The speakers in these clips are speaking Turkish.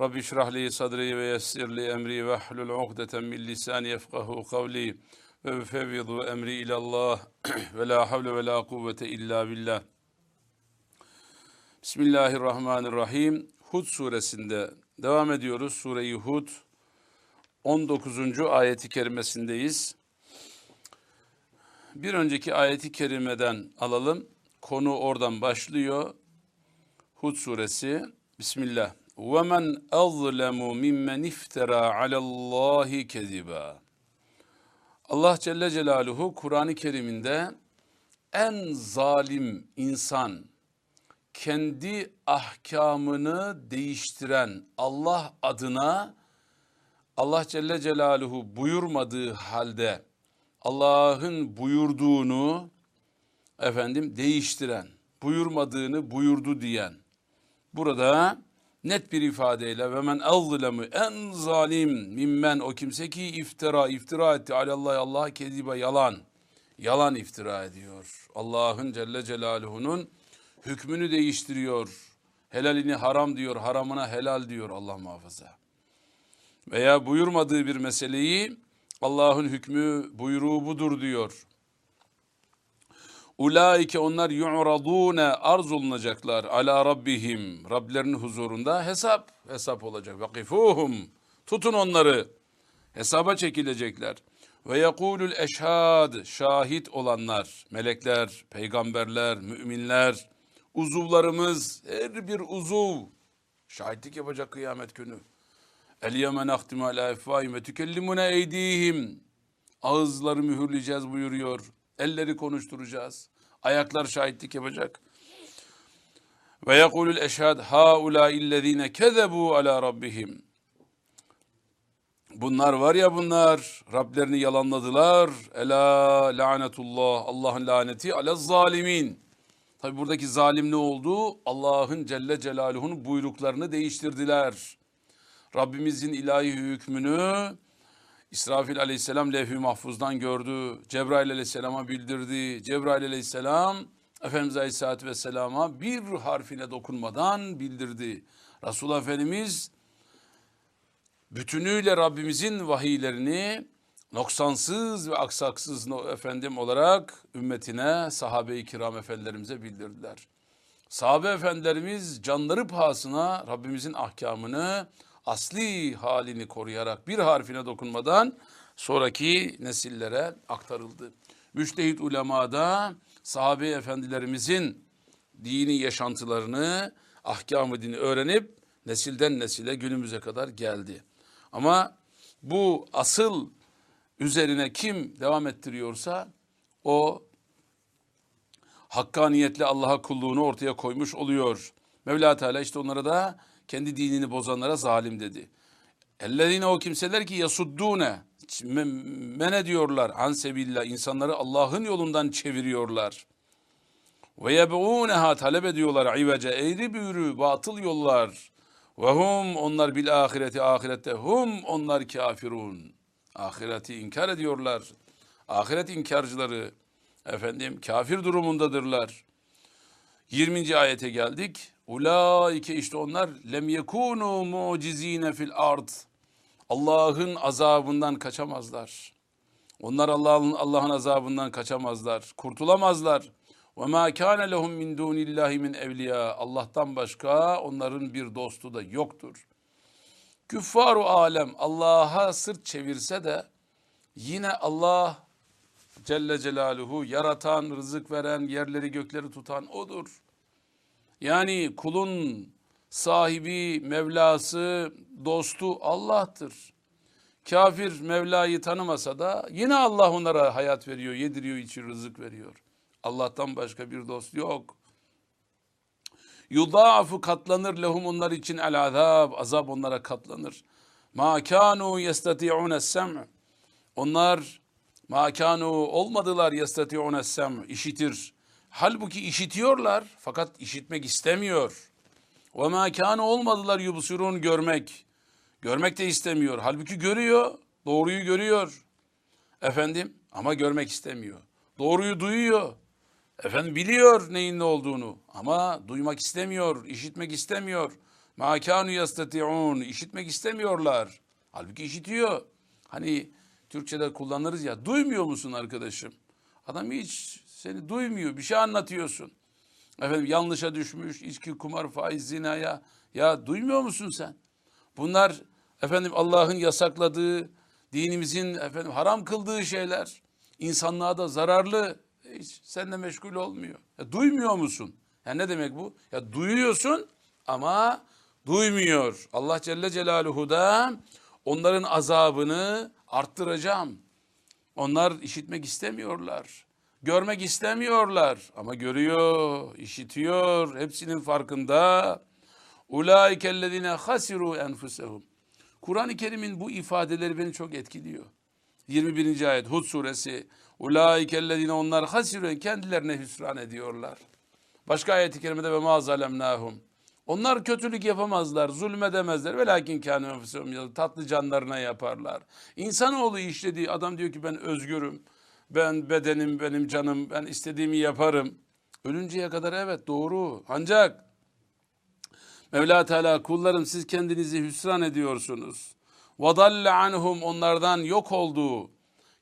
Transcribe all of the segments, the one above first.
Rabbi şrah li sadri ve yessir li emri ve hlul ukdeten min lisani yefkahu kavli ve fevvidu emri ilallah ve la havle ve la kuvvete illa billah. Bismillahirrahmanirrahim. Hud suresinde devam ediyoruz. Sure-i Hud 19. ayeti kerimesindeyiz. Bir önceki ayeti kerimeden alalım. Konu oradan başlıyor. Hud suresi. Bismillah. وَمَنْ أَظْلَمُ مِمَّنْ اِفْتَرَى عَلَى اللّٰهِ كَذِبًا Allah Celle Celaluhu Kur'an-ı Kerim'inde en zalim insan, kendi ahkamını değiştiren Allah adına Allah Celle Celaluhu buyurmadığı halde Allah'ın buyurduğunu efendim değiştiren, buyurmadığını buyurdu diyen. Burada net bir ifadeyle ve men azlemu en zalim mimmen o kimse ki iftira iftira etti alallah Allah kezibe yalan yalan iftira ediyor. Allah'ın Celle Celaluhu'nun hükmünü değiştiriyor. Helalini haram diyor, haramına helal diyor Allah muhafaza. Veya buyurmadığı bir meseleyi Allah'ın hükmü buyruğu budur diyor. Ulaike onlar yu'radune arz olunacaklar ala rabbihim. Rablerinin huzurunda hesap hesap olacak. Vakifuhum tutun onları. Hesaba çekilecekler. Ve yekulul eşhad şahit olanlar, melekler, peygamberler, müminler, uzuvlarımız her bir uzuv şahitlik yapacak kıyamet günü. El yeme nahtimu ala efvahim ve tükellimune eydihim. Ağızları mühürleyeceğiz buyuruyor. Elleri konuşturacağız. Ayaklar şahitlik yapacak. Ve yekulul eşhad haula illezine kezebu ala rabbihim. Bunlar var ya bunlar Rablerini yalanladılar. Ela lanetullah Allah'ın laneti ala zalimin. Tabi buradaki zalim ne oldu? Allah'ın Celle Celaluhu'nun buyruklarını değiştirdiler. Rabbimizin ilahi hükmünü İsrafil aleyhisselam levh-i mahfuzdan gördü. Cebrail aleyhisselama bildirdi. Cebrail aleyhisselam Efendimiz aleyhisselatü vesselama bir harfine dokunmadan bildirdi. Resulullah Efendimiz bütünüyle Rabbimizin vahiylerini noksansız ve aksaksız efendim olarak ümmetine, sahabe-i kiram efendilerimize bildirdiler. Sahabe efendilerimiz canları pahasına Rabbimizin ahkamını asli halini koruyarak bir harfine dokunmadan sonraki nesillere aktarıldı. Müştehit ulemada sahabe efendilerimizin dini yaşantılarını, ahkamı dini öğrenip nesilden nesile günümüze kadar geldi. Ama bu asıl üzerine kim devam ettiriyorsa o hakkaniyetle Allah'a kulluğunu ortaya koymuş oluyor. Mevla Teala işte onlara da kendi dinini bozanlara zalim dedi. Ellezine o kimseler ki yasuddune men ediyorlar an sebillah insanları Allah'ın yolundan çeviriyorlar. Ve yeb'uneha talep ediyorlar ivece eğri büğrü batıl yollar. Ve hum onlar bil ahireti ahirette hum onlar kafirun. Ahireti inkar ediyorlar. Ahiret inkarcıları efendim kafir durumundadırlar. 20. ayete geldik. Ulaike işte onlar lem yekunu mucizine fil ard. Allah'ın azabından kaçamazlar. Onlar Allah'ın Allah'ın azabından kaçamazlar, kurtulamazlar. Ve ma kana lehum min dunillahi min evliya. Allah'tan başka onların bir dostu da yoktur. Küffaru alem Allah'a sırt çevirse de yine Allah Celle Celaluhu yaratan, rızık veren, yerleri gökleri tutan odur. Yani kulun sahibi, Mevlası, dostu Allah'tır. Kafir Mevla'yı tanımasa da yine Allah onlara hayat veriyor, yediriyor, içi rızık veriyor. Allah'tan başka bir dost yok. Yudaafu katlanır lehum onlar için el azab, azab onlara katlanır. ma kanu yestati'un sem onlar ma kanu olmadılar yestati'un sem işitir. Halbuki işitiyorlar fakat işitmek istemiyor. Ve ma kanu olmadılar yubsurun görmek. Görmek de istemiyor. Halbuki görüyor. Doğruyu görüyor. Efendim ama görmek istemiyor. Doğruyu duyuyor. Efendim biliyor neyin ne olduğunu ama duymak istemiyor, işitmek istemiyor. Ma kanu yastati'un işitmek istemiyorlar. Halbuki işitiyor. Hani Türkçe'de kullanırız ya duymuyor musun arkadaşım? Adam hiç seni duymuyor. Bir şey anlatıyorsun. Efendim yanlışa düşmüş, içki, kumar, faiz, zinaya. Ya duymuyor musun sen? Bunlar efendim Allah'ın yasakladığı, dinimizin efendim haram kıldığı şeyler. İnsanlığa da zararlı. Hiç seninle meşgul olmuyor. Ya, duymuyor musun? Ya ne demek bu? Ya duyuyorsun ama duymuyor. Allah Celle Celaluhu da onların azabını arttıracağım. Onlar işitmek istemiyorlar. Görmek istemiyorlar ama görüyor, işitiyor, hepsinin farkında. Ulaikellezine hasiru enfusehum. Kur'an-ı Kerim'in bu ifadeleri beni çok etkiliyor. 21. ayet Hud suresi. Ulaikellezine onlar hasiru kendilerine hüsran ediyorlar. Başka ayet-i kerimede ve ma zalemnahum. Onlar kötülük yapamazlar, zulmedemezler. Ve lakin kâne tatlı canlarına yaparlar. İnsanoğlu işlediği adam diyor ki ben özgürüm ben bedenim benim canım ben istediğimi yaparım. Ölünceye kadar evet doğru ancak Mevla Teala kullarım siz kendinizi hüsran ediyorsunuz. Vadalle anhum onlardan yok olduğu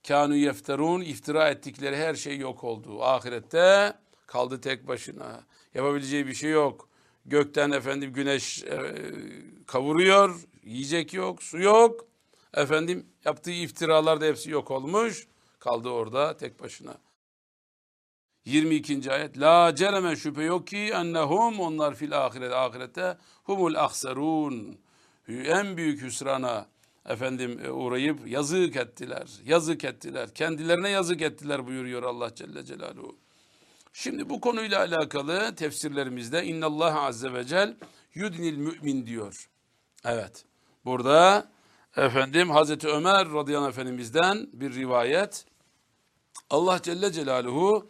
kanu yefterun iftira ettikleri her şey yok oldu. Ahirette kaldı tek başına. Yapabileceği bir şey yok. Gökten efendim güneş e, kavuruyor. Yiyecek yok, su yok. Efendim yaptığı iftiralar da hepsi yok olmuş. Kaldı orada tek başına. 22. ayet La cereme şüphe yok ki ennehum onlar fil ahiret ahirette humul ahserun en büyük hüsrana efendim e, uğrayıp yazık ettiler. Yazık ettiler. Kendilerine yazık ettiler buyuruyor Allah Celle Celaluhu. Şimdi bu konuyla alakalı tefsirlerimizde innallah azze ve cel yudnil mümin diyor. Evet. Burada efendim Hazreti Ömer radıyallahu efendimizden bir rivayet Allah Celle Celaluhu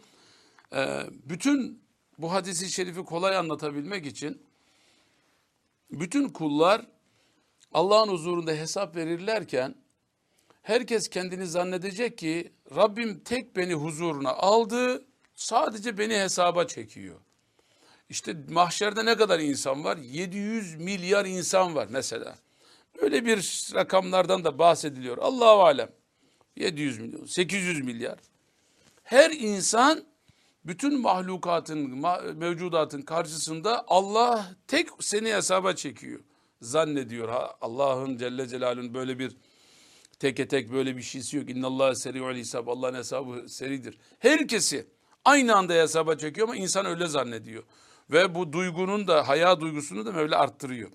e, bütün bu hadisi şerifi kolay anlatabilmek için bütün kullar Allah'ın huzurunda hesap verirlerken herkes kendini zannedecek ki Rabbim tek beni huzuruna aldı, sadece beni hesaba çekiyor. İşte mahşerde ne kadar insan var? 700 milyar insan var mesela. Böyle bir rakamlardan da bahsediliyor. Allahu alem. 700 milyon, 800 milyar. Her insan bütün mahlukatın, mevcudatın karşısında Allah tek seni hesaba çekiyor. Zannediyor Allah'ın Celle Celaluhu'nun böyle bir teke tek böyle bir şeysi yok. İnnallâhe seri'ul hesab. Allah'ın hesabı seridir. Herkesi aynı anda hesaba çekiyor ama insan öyle zannediyor. Ve bu duygunun da haya duygusunu da Mevla arttırıyor.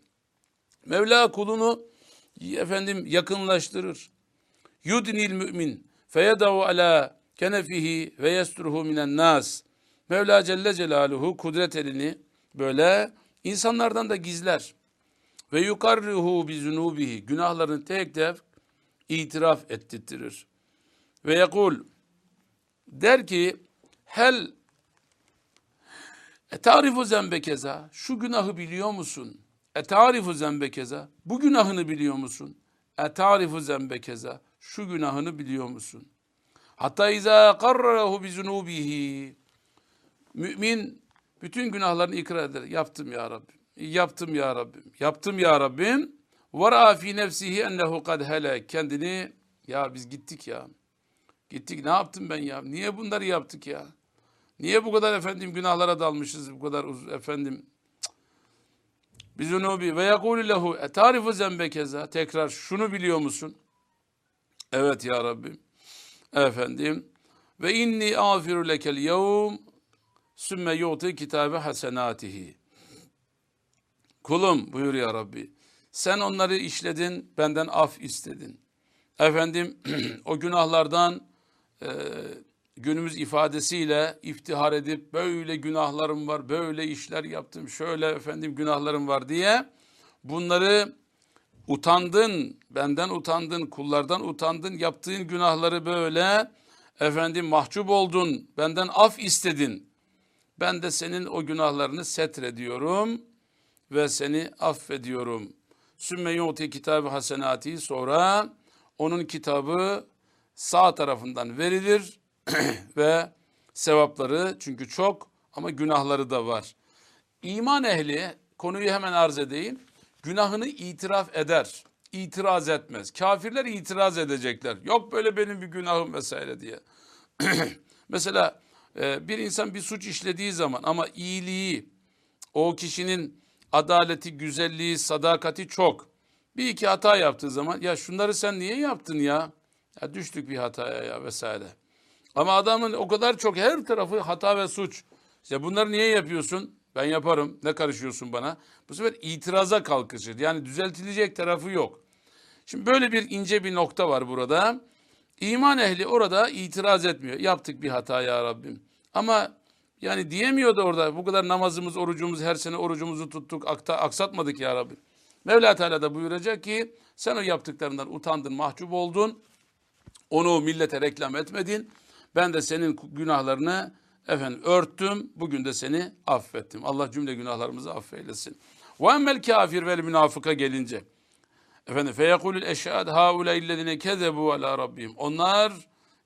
Mevla kulunu efendim yakınlaştırır. Yudnil mümin feyedavu ala kenefihi ve yestruhu minen nas. Mevla Celle Celaluhu kudret elini böyle insanlardan da gizler. Ve yukarrihu bi zunubihi günahlarını tek tek itiraf ettirtirir. Ve yekul der ki hel etarifu zembekeza şu günahı biliyor musun? Etarifu zembekeza bu günahını biliyor musun? Etarifu zembekeza şu günahını biliyor musun? Hatta izâ karrahu bi zunubihi. Mümin bütün günahlarını ikrar eder. Yaptım ya Rabbim. Yaptım ya Rabbim. Yaptım ya Rabbim. Vara fi nefsihi ennehu kad hele. Kendini ya biz gittik ya. Gittik ne yaptım ben ya? Niye bunları yaptık ya? Niye bu kadar efendim günahlara dalmışız bu kadar efendim? Bizunubi ve yekulu lehu etarifu zembekeza. Tekrar şunu biliyor musun? Evet ya Rabbim. Efendim ve inni afiru lekel yevm sümme yu'ti kitabe hasenatihi. Kulum buyur ya Rabbi. Sen onları işledin, benden af istedin. Efendim o günahlardan e, günümüz ifadesiyle iftihar edip böyle günahlarım var, böyle işler yaptım, şöyle efendim günahlarım var diye bunları utandın, benden utandın, kullardan utandın, yaptığın günahları böyle efendim mahcup oldun, benden af istedin. Ben de senin o günahlarını setrediyorum ve seni affediyorum. Sümme yu'ti kitabı hasenati sonra onun kitabı sağ tarafından verilir ve sevapları çünkü çok ama günahları da var. İman ehli konuyu hemen arz edeyim. Günahını itiraf eder. itiraz etmez. Kafirler itiraz edecekler. Yok böyle benim bir günahım vesaire diye. Mesela e, bir insan bir suç işlediği zaman ama iyiliği, o kişinin adaleti, güzelliği, sadakati çok. Bir iki hata yaptığı zaman ya şunları sen niye yaptın ya? Ya düştük bir hataya ya vesaire. Ama adamın o kadar çok her tarafı hata ve suç. Ya bunları niye yapıyorsun? Ben yaparım. Ne karışıyorsun bana? Bu sefer itiraza kalkışır. Yani düzeltilecek tarafı yok. Şimdi böyle bir ince bir nokta var burada. İman ehli orada itiraz etmiyor. Yaptık bir hata ya Rabbim. Ama yani diyemiyor da orada bu kadar namazımız, orucumuz, her sene orucumuzu tuttuk, akta, aksatmadık ya Rabbim. Mevla Teala da buyuracak ki sen o yaptıklarından utandın, mahcup oldun. Onu millete reklam etmedin. Ben de senin günahlarını efendim örttüm. Bugün de seni affettim. Allah cümle günahlarımızı affeylesin. Ve emmel kafir vel münafıka gelince. Efendim feyekulül eşhad haula illezine kezebu ala rabbim. Onlar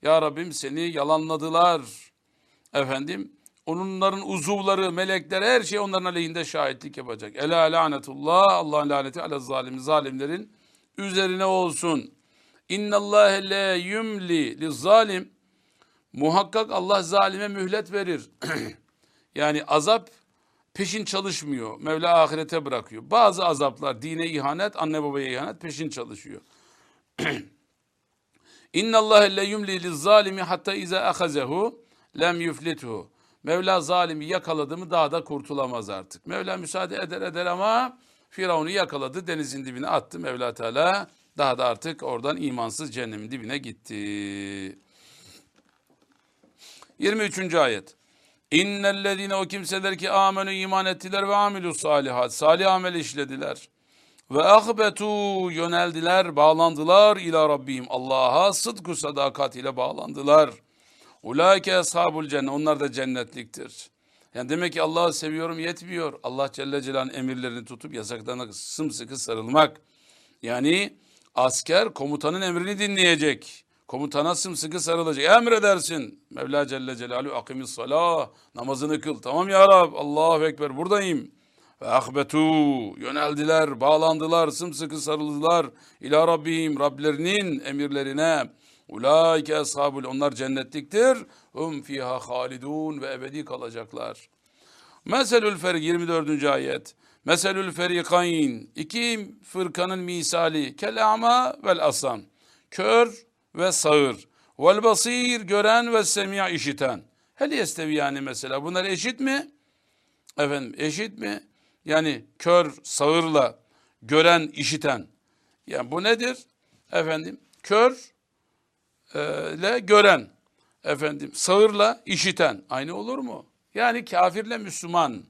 ya Rabbim seni yalanladılar. Efendim onların uzuvları, melekler her şey onların aleyhinde şahitlik yapacak. Ela lanetullah Allah'ın laneti ala zalim zalimlerin üzerine olsun. İnnallâhe le yumli li zalim. Muhakkak Allah zalime mühlet verir. yani azap peşin çalışmıyor. Mevla ahirete bırakıyor. Bazı azaplar dine ihanet, anne babaya ihanet peşin çalışıyor. İnna Allah le yumli liz zalimi hatta iza ahazehu lem yuflithu. Mevla zalimi yakaladı mı daha da kurtulamaz artık. Mevla müsaade eder eder ama Firavun'u yakaladı, denizin dibine attı Mevla Teala. Daha da artık oradan imansız cehennemin dibine gitti. 23. ayet. İnnellezine o kimseler ki amenü iman ettiler ve amilü salihat. Salih amel işlediler. Ve ahbetu yöneldiler, bağlandılar ila Rabbim. Allah'a sıdku sadakat ile bağlandılar. Ulaike ashabul cennet. Onlar da cennetliktir. Yani demek ki Allah'ı seviyorum yetmiyor. Allah Celle Celal'in emirlerini tutup yasaklarına sımsıkı sarılmak. Yani asker komutanın emrini dinleyecek. Komutana sımsıkı sarılacak. Emredersin. Mevla Celle Celaluhu akimis salah. Namazını kıl. Tamam ya Rab. Allahu Ekber. Buradayım. Ve ahbetu. Yöneldiler, bağlandılar, sımsıkı sarıldılar. İla Rabbim. Rablerinin emirlerine. Ulaike ashabul. Onlar cennetliktir. Hum fiha halidun. Ve ebedi kalacaklar. Meselül ferik 24. ayet. Meselül ferikayn. İki fırkanın misali. Kelama vel asan. Kör ve sağır. Vel basir gören ve semia işiten. Hel yestevi yani mesela bunlar eşit mi? Efendim eşit mi? Yani kör sağırla gören işiten. Yani bu nedir? Efendim kör e, ile gören. Efendim sağırla işiten. Aynı olur mu? Yani kafirle Müslüman.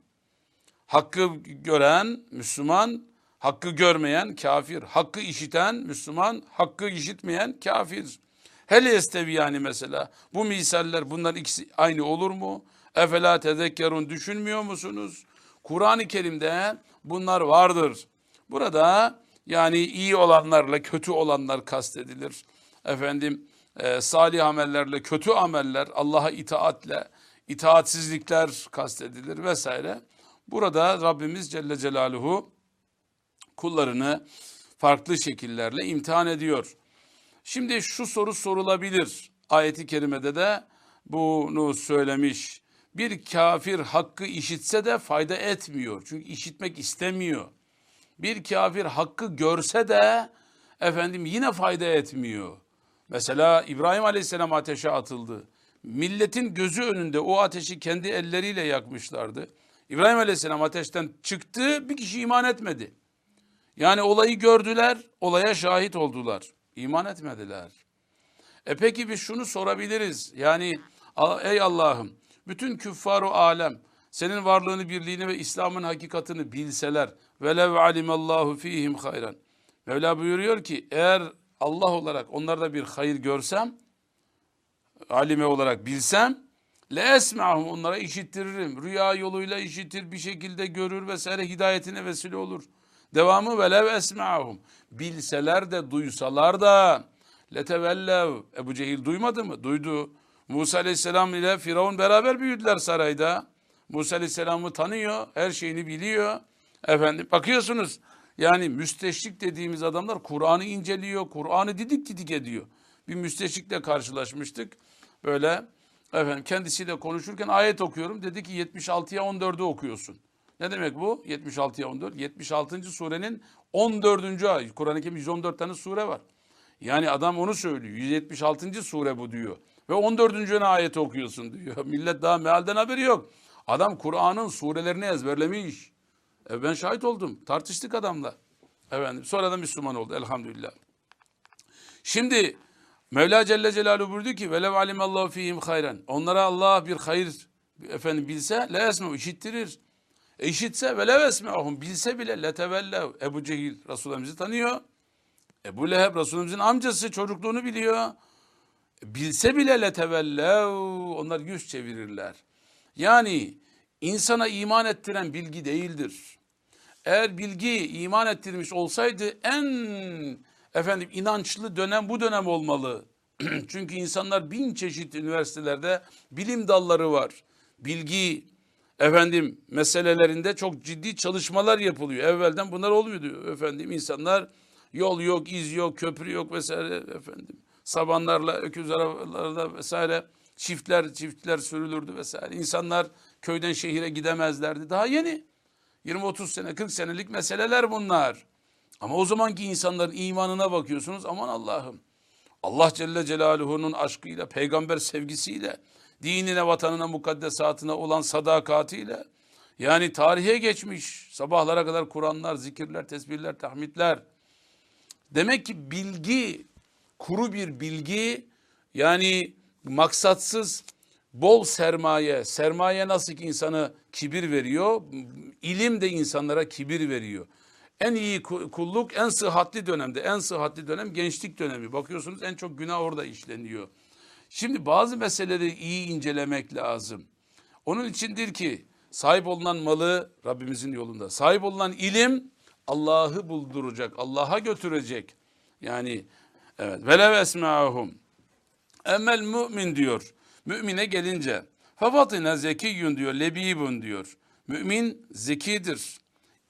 Hakkı gören Müslüman, hakkı görmeyen kafir, hakkı işiten Müslüman, hakkı işitmeyen kafir. Hele estevi yani mesela bu misaller bunlar ikisi aynı olur mu? Efela tezekkerun düşünmüyor musunuz? Kur'an-ı Kerim'de bunlar vardır. Burada yani iyi olanlarla kötü olanlar kastedilir. Efendim e, salih amellerle kötü ameller, Allah'a itaatle, itaatsizlikler kastedilir vesaire. Burada Rabbimiz Celle Celaluhu kullarını farklı şekillerle imtihan ediyor. Şimdi şu soru sorulabilir. Ayeti kerimede de bunu söylemiş. Bir kafir hakkı işitse de fayda etmiyor. Çünkü işitmek istemiyor. Bir kafir hakkı görse de efendim yine fayda etmiyor. Mesela İbrahim Aleyhisselam ateşe atıldı. Milletin gözü önünde o ateşi kendi elleriyle yakmışlardı. İbrahim Aleyhisselam ateşten çıktı, bir kişi iman etmedi. Yani olayı gördüler, olaya şahit oldular. İman etmediler. E peki biz şunu sorabiliriz. Yani ey Allah'ım bütün küffaru alem senin varlığını, birliğini ve İslam'ın hakikatini bilseler velev alimallahu fihim hayran. Mevla buyuruyor ki eğer Allah olarak onlarda bir hayır görsem, alime olarak bilsem, le esma'hum onlara işittiririm. Rüya yoluyla işitir, bir şekilde görür vesaire hidayetine vesile olur. Devamı velev esma'hum. Bilseler de duysalar da letevellev. Ebu Cehil duymadı mı? Duydu. Musa Aleyhisselam ile Firavun beraber büyüdüler sarayda. Musa Aleyhisselam'ı tanıyor, her şeyini biliyor. Efendim bakıyorsunuz yani müsteşrik dediğimiz adamlar Kur'an'ı inceliyor, Kur'an'ı didik didik ediyor. Bir müsteşrikle karşılaşmıştık. Böyle efendim kendisiyle konuşurken ayet okuyorum. Dedi ki 76'ya 14'ü okuyorsun. Ne demek bu? 76'ya 14. 76. surenin 14. ayet. Kur'an-ı Kerim 114 tane sure var. Yani adam onu söylüyor. 176. sure bu diyor. Ve 14. ayet okuyorsun diyor. Millet daha mealden haberi yok. Adam Kur'an'ın surelerini ezberlemiş. E ben şahit oldum. Tartıştık adamla. Efendim sonradan Müslüman oldu elhamdülillah. Şimdi Mevla Celle Celaluhu buyurdu ki velev alimallahu fihim hayran. Onlara Allah bir hayır efendim bilse le esme işittirir. İşitse velev esme'ahum bilse bile letevellev. Ebu Cehil Resulümüzü tanıyor. Ebu Leheb Resulümüzün amcası çocukluğunu biliyor. E, bilse bile letevellev. Onlar yüz çevirirler. Yani insana iman ettiren bilgi değildir. Eğer bilgi iman ettirmiş olsaydı en efendim inançlı dönem bu dönem olmalı. Çünkü insanlar bin çeşit üniversitelerde bilim dalları var. Bilgi efendim meselelerinde çok ciddi çalışmalar yapılıyor. Evvelden bunlar olmuyordu efendim. insanlar yol yok, iz yok, köprü yok vesaire efendim. Sabanlarla, öküz arabalarla vesaire çiftler çiftler sürülürdü vesaire. İnsanlar köyden şehire gidemezlerdi. Daha yeni. 20-30 sene, 40 senelik meseleler bunlar. Ama o zamanki insanların imanına bakıyorsunuz. Aman Allah'ım. Allah Celle Celaluhu'nun aşkıyla, peygamber sevgisiyle, dinine, vatanına, mukaddesatına olan sadakatiyle, yani tarihe geçmiş, sabahlara kadar Kur'anlar, zikirler, tesbihler, tahmidler. Demek ki bilgi, kuru bir bilgi, yani maksatsız, bol sermaye, sermaye nasıl ki insanı kibir veriyor, ilim de insanlara kibir veriyor. En iyi kulluk en sıhhatli dönemde. En sıhhatli dönem gençlik dönemi. Bakıyorsunuz en çok günah orada işleniyor. Şimdi bazı meseleleri iyi incelemek lazım. Onun içindir ki sahip olunan malı Rabbimizin yolunda. Sahip olunan ilim Allah'ı bulduracak, Allah'a götürecek. Yani evet. Velev esma'hum. Emel mümin diyor. Mümine gelince. Fafatine zekiyyun diyor, lebibun diyor. Mümin zekidir,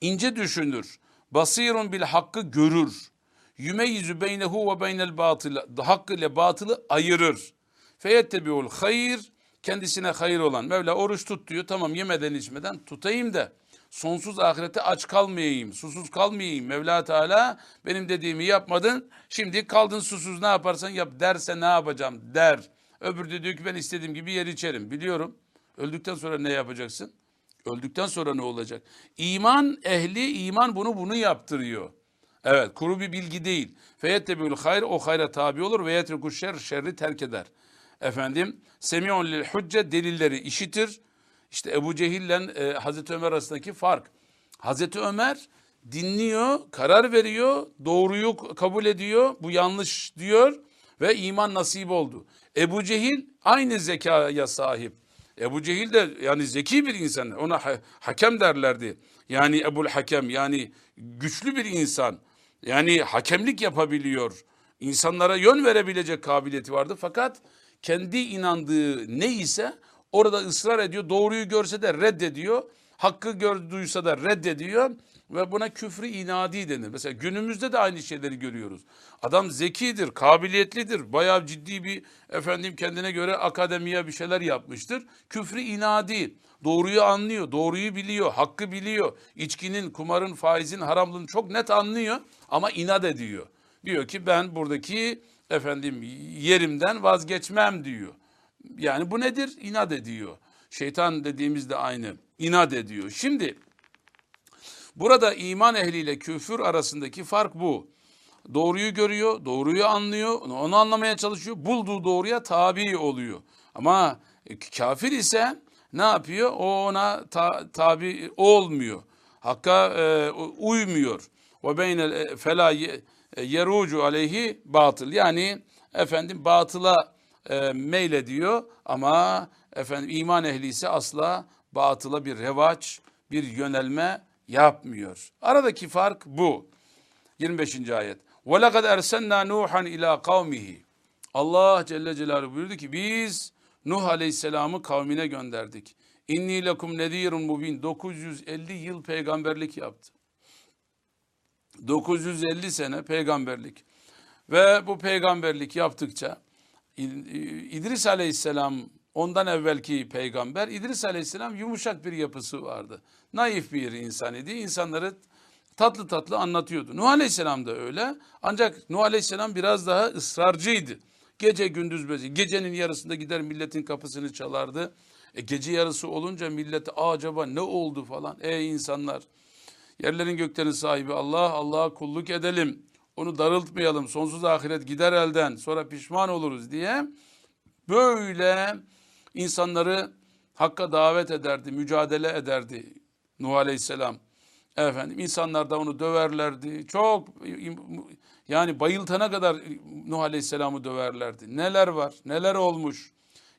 ince düşünür. Basirun bil hakkı görür. Yümeyyizu beynehu ve beynel batıl. Hakkı ile batılı ayırır. Feyettebiul hayır. Kendisine hayır olan. Mevla oruç tut diyor. Tamam yemeden içmeden tutayım da sonsuz ahirete aç kalmayayım, susuz kalmayayım. Mevla Teala benim dediğimi yapmadın. Şimdi kaldın susuz ne yaparsan yap derse ne yapacağım der. Öbür de diyor ki ben istediğim gibi yer içerim. Biliyorum. Öldükten sonra ne yapacaksın? Öldükten sonra ne olacak? İman ehli iman bunu bunu yaptırıyor. Evet kuru bir bilgi değil. Feyettebül hayr o hayra tabi olur ve yetreku şer şerri terk eder. Efendim semiyon lil hücce delilleri işitir. İşte Ebu Cehil ile e, Hazreti Ömer arasındaki fark. Hazreti Ömer dinliyor, karar veriyor, doğruyu kabul ediyor, bu yanlış diyor ve iman nasip oldu. Ebu Cehil aynı zekaya sahip. Ebu Cehil de yani zeki bir insan. Ona ha hakem derlerdi. Yani Ebul Hakem yani güçlü bir insan. Yani hakemlik yapabiliyor. İnsanlara yön verebilecek kabiliyeti vardı. Fakat kendi inandığı ne ise orada ısrar ediyor. Doğruyu görse de reddediyor. Hakkı gör, duysa da reddediyor ve buna küfrü inadi denir. Mesela günümüzde de aynı şeyleri görüyoruz. Adam zekidir, kabiliyetlidir. Bayağı ciddi bir efendim kendine göre akademiye bir şeyler yapmıştır. Küfrü inadi. Doğruyu anlıyor, doğruyu biliyor, hakkı biliyor. İçkinin, kumarın, faizin, haramlığını çok net anlıyor ama inat ediyor. Diyor ki ben buradaki efendim yerimden vazgeçmem diyor. Yani bu nedir? İnat ediyor. Şeytan dediğimiz de aynı. İnat ediyor. Şimdi Burada iman ehliyle küfür arasındaki fark bu. Doğruyu görüyor, doğruyu anlıyor, onu anlamaya çalışıyor. Bulduğu doğruya tabi oluyor. Ama kafir ise ne yapıyor? O ona ta, tabi olmuyor. Hakka e, uymuyor. ve beynel fela ye- yerucu aleyhi batıl. Yani efendim batıla e, meylediyor ama efendim iman ehli ise asla batıla bir revaç, bir yönelme yapmıyor. Aradaki fark bu. 25. ayet. وَلَقَدْ اَرْسَلْنَا نُوحًا ila kavmihi. Allah Celle Celaluhu buyurdu ki biz Nuh Aleyhisselam'ı kavmine gönderdik. İnni lekum nedirun mubin. 950 yıl peygamberlik yaptı. 950 sene peygamberlik. Ve bu peygamberlik yaptıkça İdris Aleyhisselam ondan evvelki peygamber İdris Aleyhisselam yumuşak bir yapısı vardı. Naif bir insan idi. İnsanları tatlı tatlı anlatıyordu. Nuh Aleyhisselam da öyle. Ancak Nuh Aleyhisselam biraz daha ısrarcıydı. Gece gündüz bezi. Gecenin yarısında gider milletin kapısını çalardı. E gece yarısı olunca millet acaba ne oldu falan. Ey insanlar yerlerin göklerin sahibi Allah Allah'a kulluk edelim. Onu darıltmayalım. Sonsuz ahiret gider elden. Sonra pişman oluruz diye böyle insanları hakka davet ederdi, mücadele ederdi Nuh Aleyhisselam. Efendim insanlar da onu döverlerdi. Çok yani bayıltana kadar Nuh Aleyhisselam'ı döverlerdi. Neler var? Neler olmuş?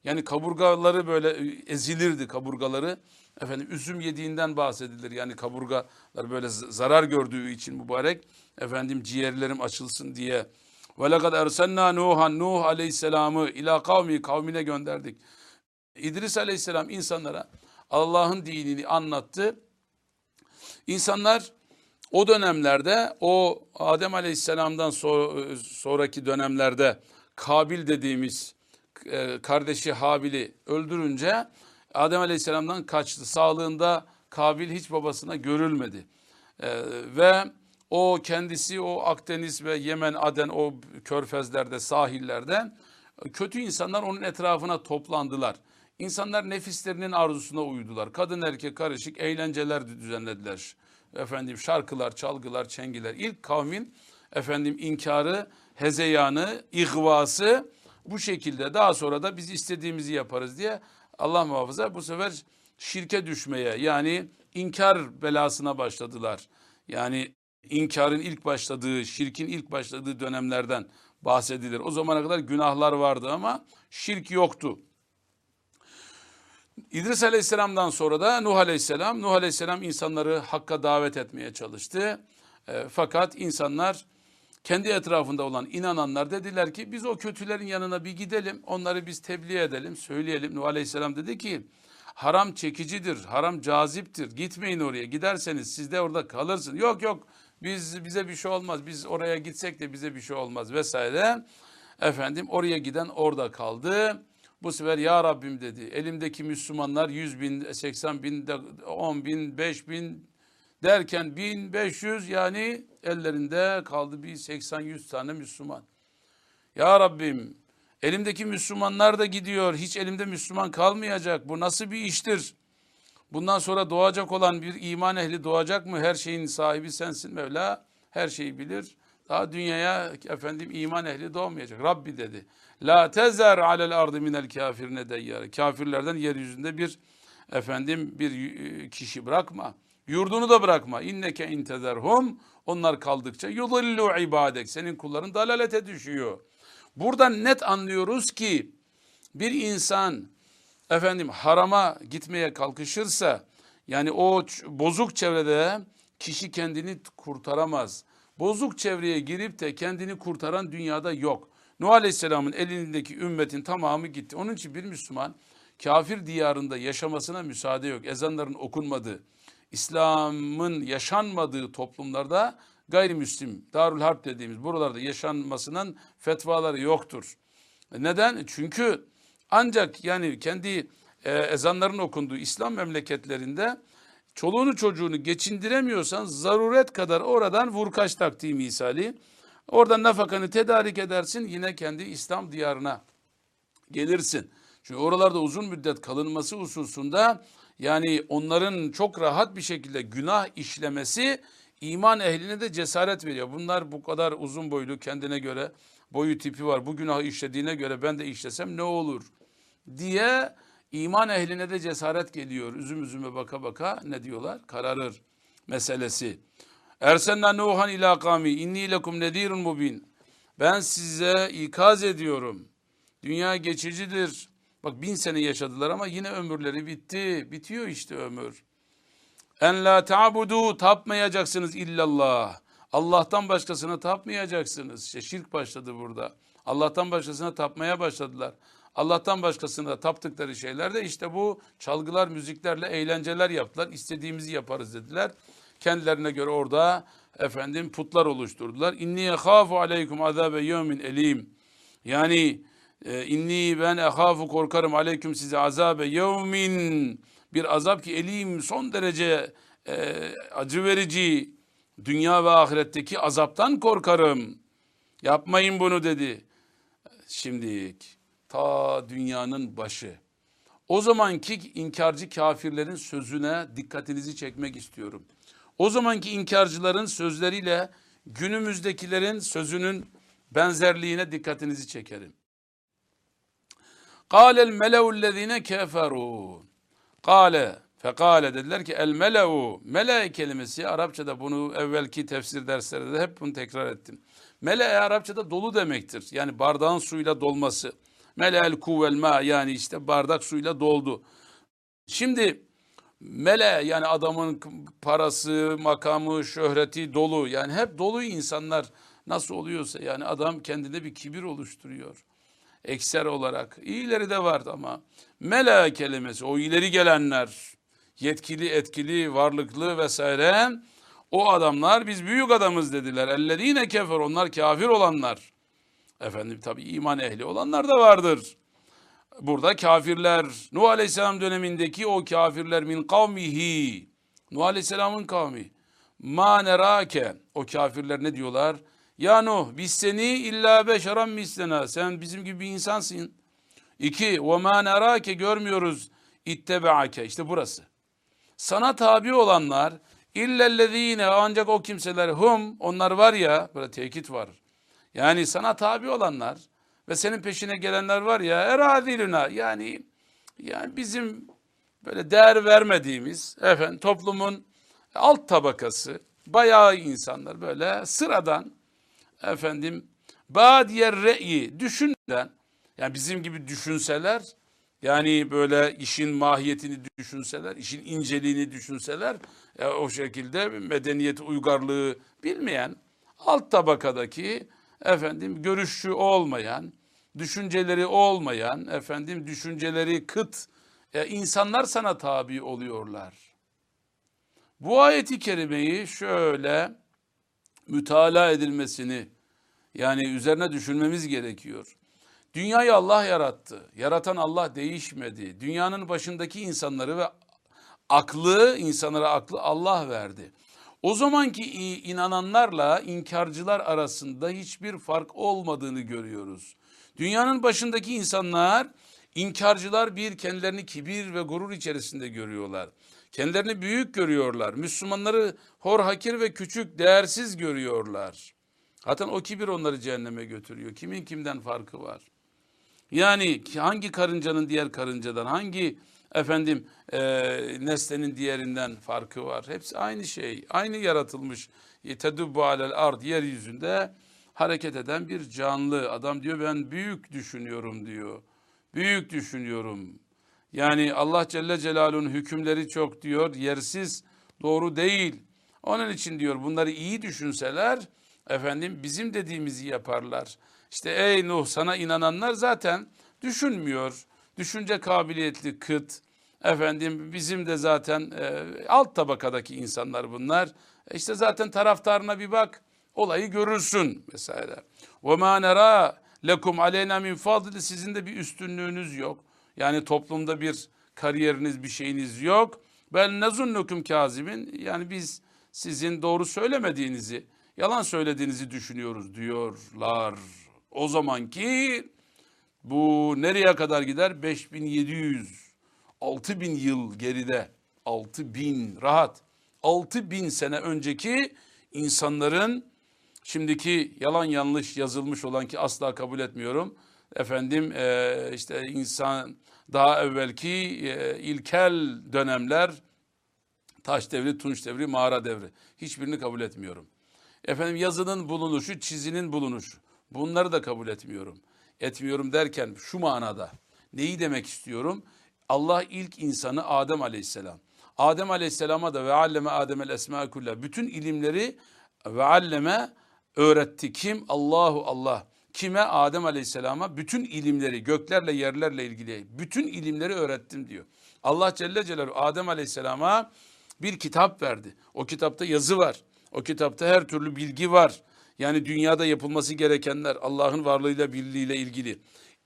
Yani kaburgaları böyle ezilirdi kaburgaları. Efendim üzüm yediğinden bahsedilir. Yani kaburgalar böyle zarar gördüğü için mübarek. Efendim ciğerlerim açılsın diye. Ve lekad ersenna Nuhan Nuh Aleyhisselam'ı ila kavmi kavmine gönderdik. İdris Aleyhisselam insanlara Allah'ın dinini anlattı. İnsanlar o dönemlerde o Adem Aleyhisselam'dan sonraki dönemlerde Kabil dediğimiz e, kardeşi Habil'i öldürünce Adem Aleyhisselam'dan kaçtı. Sağlığında Kabil hiç babasına görülmedi. E, ve o kendisi o Akdeniz ve Yemen, Aden o körfezlerde, sahillerde kötü insanlar onun etrafına toplandılar. İnsanlar nefislerinin arzusuna uydular. Kadın erkek karışık eğlenceler düzenlediler. Efendim şarkılar, çalgılar, çengiler. İlk kavmin efendim inkarı, hezeyanı, ihvası bu şekilde daha sonra da biz istediğimizi yaparız diye Allah muhafaza bu sefer şirke düşmeye yani inkar belasına başladılar. Yani inkarın ilk başladığı, şirkin ilk başladığı dönemlerden bahsedilir. O zamana kadar günahlar vardı ama şirk yoktu. İdris Aleyhisselam'dan sonra da Nuh Aleyhisselam, Nuh Aleyhisselam insanları hakka davet etmeye çalıştı. E, fakat insanlar kendi etrafında olan inananlar dediler ki biz o kötülerin yanına bir gidelim, onları biz tebliğ edelim, söyleyelim. Nuh Aleyhisselam dedi ki haram çekicidir, haram caziptir. Gitmeyin oraya. Giderseniz siz de orada kalırsınız. Yok yok biz bize bir şey olmaz. Biz oraya gitsek de bize bir şey olmaz vesaire. Efendim oraya giden orada kaldı. Bu sefer ya Rabbim dedi. Elimdeki Müslümanlar 100 bin, 80 bin, 10 bin, 5 bin derken 1500 yani ellerinde kaldı bir 80-100 tane Müslüman. Ya Rabbim elimdeki Müslümanlar da gidiyor. Hiç elimde Müslüman kalmayacak. Bu nasıl bir iştir? Bundan sonra doğacak olan bir iman ehli doğacak mı? Her şeyin sahibi sensin Mevla. Her şeyi bilir. Daha dünyaya efendim iman ehli doğmayacak. Rabbi dedi. La tezer alel ardı minel kafirine deyyare. Kafirlerden yeryüzünde bir efendim bir e, kişi bırakma. Yurdunu da bırakma. İnneke intezerhum. Onlar kaldıkça yudillu ibadek. Senin kulların dalalete düşüyor. Buradan net anlıyoruz ki bir insan efendim harama gitmeye kalkışırsa yani o bozuk çevrede kişi kendini kurtaramaz. Bozuk çevreye girip de kendini kurtaran dünyada yok. Nuh Aleyhisselam'ın elindeki ümmetin tamamı gitti. Onun için bir Müslüman kafir diyarında yaşamasına müsaade yok. Ezanların okunmadığı, İslam'ın yaşanmadığı toplumlarda gayrimüslim, Darül Harp dediğimiz buralarda yaşanmasının fetvaları yoktur. Neden? Çünkü ancak yani kendi e, ezanların okunduğu İslam memleketlerinde çoluğunu çocuğunu geçindiremiyorsan zaruret kadar oradan vurkaç taktiği misali. Oradan nafakanı tedarik edersin yine kendi İslam diyarına gelirsin. Çünkü oralarda uzun müddet kalınması hususunda yani onların çok rahat bir şekilde günah işlemesi iman ehline de cesaret veriyor. Bunlar bu kadar uzun boylu kendine göre boyu tipi var. Bu günahı işlediğine göre ben de işlesem ne olur diye iman ehline de cesaret geliyor. Üzüm üzüme baka baka ne diyorlar? Kararır meselesi. Ersenna Nuhan ila kavmi inni lekum nedirun mubin. Ben size ikaz ediyorum. Dünya geçicidir. Bak bin sene yaşadılar ama yine ömürleri bitti. Bitiyor işte ömür. En la ta'budu tapmayacaksınız illallah. Allah'tan başkasına tapmayacaksınız. İşte şirk başladı burada. Allah'tan başkasına tapmaya başladılar. Allah'tan başkasına taptıkları şeyler de işte bu çalgılar, müziklerle eğlenceler yaptılar. İstediğimizi yaparız dediler. Kendilerine göre orada efendim putlar oluşturdular. İnni yekhafu aleykum azabe yevmin elim. Yani inni ben ehafu korkarım aleyküm size azabe yevmin bir azap ki elim son derece e, acı verici dünya ve ahiretteki azaptan korkarım. Yapmayın bunu dedi. Şimdi ta dünyanın başı. O zamanki inkarcı kafirlerin sözüne dikkatinizi çekmek istiyorum. O zamanki inkarcıların sözleriyle günümüzdekilerin sözünün benzerliğine dikkatinizi çekerim. Kâlel melevüllezine keferû. Kâle fekâle dediler ki el mele'u. Mele kelimesi Arapçada bunu evvelki tefsir derslerinde de hep bunu tekrar ettim. Mele Arapçada dolu demektir. Yani bardağın suyla dolması. Mele'el kuvel ma yani işte bardak suyla doldu. Şimdi mele yani adamın parası, makamı, şöhreti dolu. Yani hep dolu insanlar nasıl oluyorsa yani adam kendine bir kibir oluşturuyor ekser olarak. İyileri de vardı ama mela kelimesi o ileri gelenler yetkili, etkili, varlıklı vesaire o adamlar biz büyük adamız dediler. Ellezine kefer onlar kafir olanlar. Efendim tabi iman ehli olanlar da vardır. Burada kafirler Nuh Aleyhisselam dönemindeki o kafirler min kavmihi Nuh Aleyhisselam'ın kavmi ma nerake o kafirler ne diyorlar? Ya Nuh biz seni illa beşeran mislena. Sen bizim gibi bir insansın. İki ve ma nerake görmüyoruz ittebeake. İşte burası. Sana tabi olanlar illellezine ancak o kimseler hum onlar var ya böyle tekit var. Yani sana tabi olanlar ve senin peşine gelenler var ya eradiluna yani yani bizim böyle değer vermediğimiz efendim toplumun alt tabakası bayağı insanlar böyle sıradan efendim badiyer re'yi düşünden yani bizim gibi düşünseler yani böyle işin mahiyetini düşünseler, işin inceliğini düşünseler e, o şekilde medeniyet uygarlığı bilmeyen alt tabakadaki efendim görüşü olmayan, düşünceleri olmayan, efendim düşünceleri kıt e, insanlar sana tabi oluyorlar. Bu ayeti kerimeyi şöyle mütalaa edilmesini yani üzerine düşünmemiz gerekiyor. Dünyayı Allah yarattı. Yaratan Allah değişmedi. Dünyanın başındaki insanları ve aklı, insanlara aklı Allah verdi. O zamanki inananlarla inkarcılar arasında hiçbir fark olmadığını görüyoruz. Dünyanın başındaki insanlar, inkarcılar bir kendilerini kibir ve gurur içerisinde görüyorlar. Kendilerini büyük görüyorlar. Müslümanları hor hakir ve küçük, değersiz görüyorlar. Zaten o kibir onları cehenneme götürüyor. Kimin kimden farkı var? Yani hangi karıncanın diğer karıncadan, hangi efendim e, nesnenin diğerinden farkı var? Hepsi aynı şey, aynı yaratılmış. Tedubbu alel ard, yeryüzünde hareket eden bir canlı. Adam diyor ben büyük düşünüyorum diyor. Büyük düşünüyorum. Yani Allah Celle Celaluhu'nun hükümleri çok diyor, yersiz, doğru değil. Onun için diyor bunları iyi düşünseler efendim bizim dediğimizi yaparlar. İşte ey Nuh sana inananlar zaten düşünmüyor. Düşünce kabiliyetli kıt. Efendim bizim de zaten e, alt tabakadaki insanlar bunlar. E işte zaten taraftarına bir bak. Olayı görürsün mesela. Ve ma nera lekum aleyna min sizin de bir üstünlüğünüz yok. Yani toplumda bir kariyeriniz bir şeyiniz yok. Ben nezunnukum kazibin yani biz sizin doğru söylemediğinizi, yalan söylediğinizi düşünüyoruz diyorlar. O zamanki bu nereye kadar gider? 5700, 6000 yıl geride. 6000 rahat. 6000 sene önceki insanların şimdiki yalan yanlış yazılmış olan ki asla kabul etmiyorum. Efendim işte insan daha evvelki e, ilkel dönemler Taş devri, tunç devri, mağara devri. Hiçbirini kabul etmiyorum. Efendim yazının bulunuşu, çizinin bulunuşu. Bunları da kabul etmiyorum. Etmiyorum derken şu manada. Neyi demek istiyorum? Allah ilk insanı Adem Aleyhisselam. Adem Aleyhisselam'a da ve alleme Ademel esma kulla. Bütün ilimleri ve alleme öğretti. Kim? Allahu Allah. Kime? Adem Aleyhisselam'a bütün ilimleri, göklerle yerlerle ilgili bütün ilimleri öğrettim diyor. Allah Celle Celaluhu Adem Aleyhisselam'a bir kitap verdi. O kitapta yazı var. O kitapta her türlü bilgi var. Yani dünyada yapılması gerekenler Allah'ın varlığıyla birliğiyle ilgili.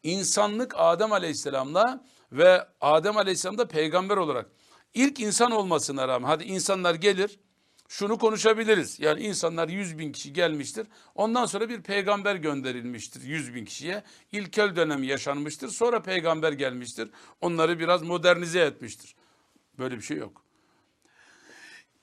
İnsanlık Adem Aleyhisselam'la ve Adem Aleyhisselam da peygamber olarak ilk insan olmasına rağmen hadi insanlar gelir şunu konuşabiliriz. Yani insanlar 100 bin kişi gelmiştir. Ondan sonra bir peygamber gönderilmiştir 100 bin kişiye. İlkel dönemi yaşanmıştır. Sonra peygamber gelmiştir. Onları biraz modernize etmiştir. Böyle bir şey yok.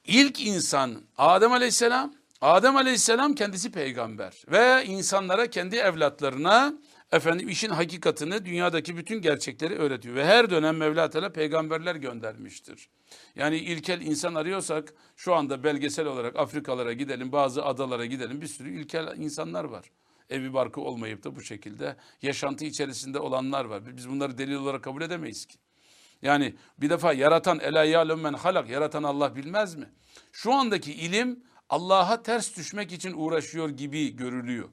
İlk insan Adem Aleyhisselam. Adem Aleyhisselam kendisi peygamber ve insanlara kendi evlatlarına efendim işin hakikatini, dünyadaki bütün gerçekleri öğretiyor ve her dönem Mevla Teala peygamberler göndermiştir. Yani ilkel insan arıyorsak şu anda belgesel olarak Afrikalara gidelim, bazı adalara gidelim. Bir sürü ilkel insanlar var. Evi barkı olmayıp da bu şekilde yaşantı içerisinde olanlar var. Biz bunları delil olarak kabul edemeyiz ki. Yani bir defa yaratan ela ya'lem men halak yaratan Allah bilmez mi? Şu andaki ilim Allah'a ters düşmek için uğraşıyor gibi görülüyor.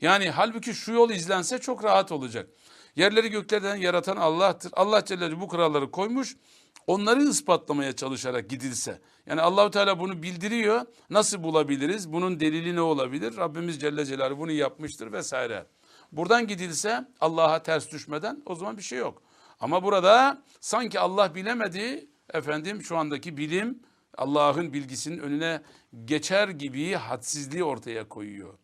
Yani halbuki şu yol izlense çok rahat olacak. Yerleri göklerden yaratan Allah'tır. Allah Celle bu kuralları koymuş. Onları ispatlamaya çalışarak gidilse. Yani Allahu Teala bunu bildiriyor. Nasıl bulabiliriz? Bunun delili ne olabilir? Rabbimiz Celle Celaluhu bunu yapmıştır vesaire. Buradan gidilse Allah'a ters düşmeden o zaman bir şey yok. Ama burada sanki Allah bilemedi efendim şu andaki bilim Allah'ın bilgisinin önüne geçer gibi hadsizliği ortaya koyuyor.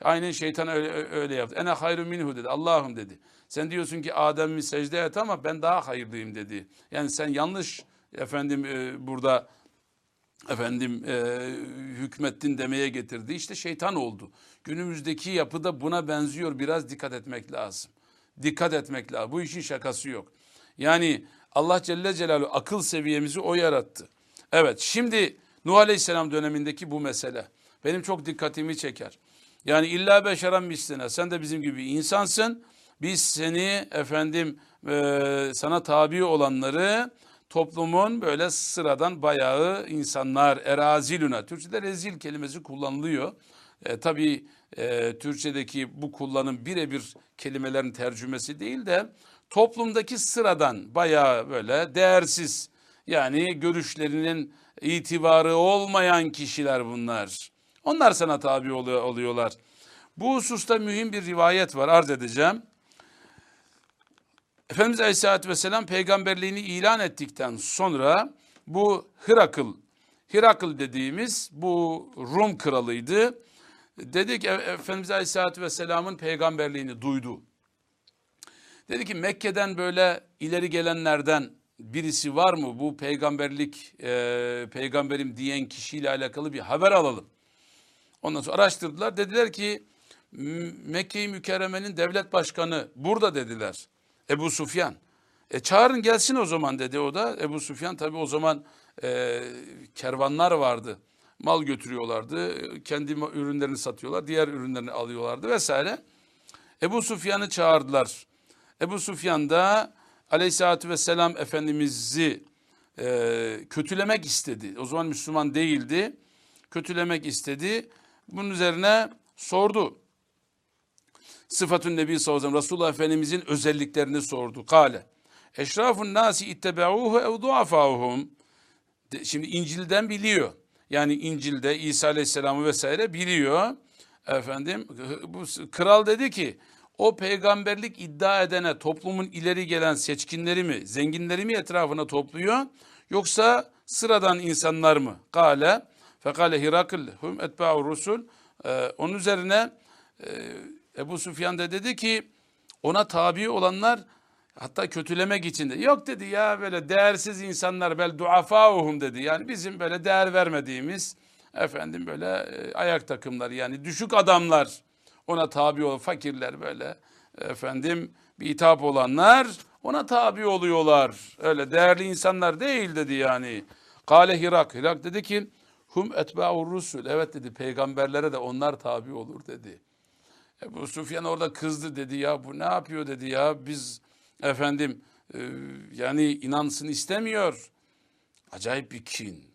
Aynen şeytan öyle, öyle yaptı. Ene hayru minhu dedi. Allah'ım dedi. Sen diyorsun ki Adem'i secde et ama ben daha hayırlıyım dedi. Yani sen yanlış efendim e, burada efendim e, hükmettin demeye getirdi. İşte şeytan oldu. Günümüzdeki yapı da buna benziyor. Biraz dikkat etmek lazım. Dikkat etmek lazım. Bu işin şakası yok. Yani Allah Celle Celaluhu akıl seviyemizi o yarattı. Evet şimdi Nuh Aleyhisselam dönemindeki bu mesele benim çok dikkatimi çeker. Yani illa beşeren misline sen de bizim gibi insansın. Biz seni efendim e, sana tabi olanları toplumun böyle sıradan bayağı insanlar eraziluna. Türkçe'de rezil kelimesi kullanılıyor. E, tabii e, Türkçedeki bu kullanım birebir kelimelerin tercümesi değil de toplumdaki sıradan bayağı böyle değersiz yani görüşlerinin itibarı olmayan kişiler bunlar. Onlar sana tabi oluyorlar. Bu hususta mühim bir rivayet var arz edeceğim. Efendimiz Aleyhisselatü Vesselam peygamberliğini ilan ettikten sonra bu Hirakıl, Hirakıl dediğimiz bu Rum kralıydı. Dedik Efendimiz Aleyhisselatü Vesselam'ın peygamberliğini duydu. Dedi ki Mekke'den böyle ileri gelenlerden birisi var mı? Bu peygamberlik, e, peygamberim diyen kişiyle alakalı bir haber alalım. Ondan sonra araştırdılar. Dediler ki Mekke-i Mükerreme'nin devlet başkanı burada dediler. Ebu Sufyan. E çağırın gelsin o zaman dedi o da. Ebu Sufyan tabi o zaman e, kervanlar vardı. Mal götürüyorlardı. Kendi ürünlerini satıyorlar. Diğer ürünlerini alıyorlardı vesaire. Ebu Sufyan'ı çağırdılar. Ebu Sufyan da aleyhissalatü vesselam Efendimiz'i e, kötülemek istedi. O zaman Müslüman değildi. Kötülemek istedi. Bunun üzerine sordu. Sıfatun Nebi sallallahu aleyhi ve sellem Resulullah Efendimizin özelliklerini sordu. Kale. Eşrafun nasi ittebe'uhu ev duafauhum. Şimdi İncil'den biliyor. Yani İncil'de İsa Aleyhisselam'ı vesaire biliyor. Efendim bu kral dedi ki o peygamberlik iddia edene toplumun ileri gelen seçkinleri mi, zenginleri mi etrafına topluyor yoksa sıradan insanlar mı? Kale fekale Hirakl hum etba'u rusul. Ee, onun üzerine e, Ebu Süfyan da dedi ki ona tabi olanlar hatta kötülemek için de yok dedi ya böyle değersiz insanlar bel duafauhum dedi. Yani bizim böyle değer vermediğimiz efendim böyle e, ayak takımlar yani düşük adamlar ona tabi olan fakirler böyle efendim bir hitap olanlar ona tabi oluyorlar. Öyle değerli insanlar değil dedi yani. Kale Hirak. Hirak dedi ki hum etba'ur rusul. Evet dedi peygamberlere de onlar tabi olur dedi. Ebu Sufyan orada kızdı dedi ya bu ne yapıyor dedi ya biz efendim e, yani inansın istemiyor. Acayip bir kin.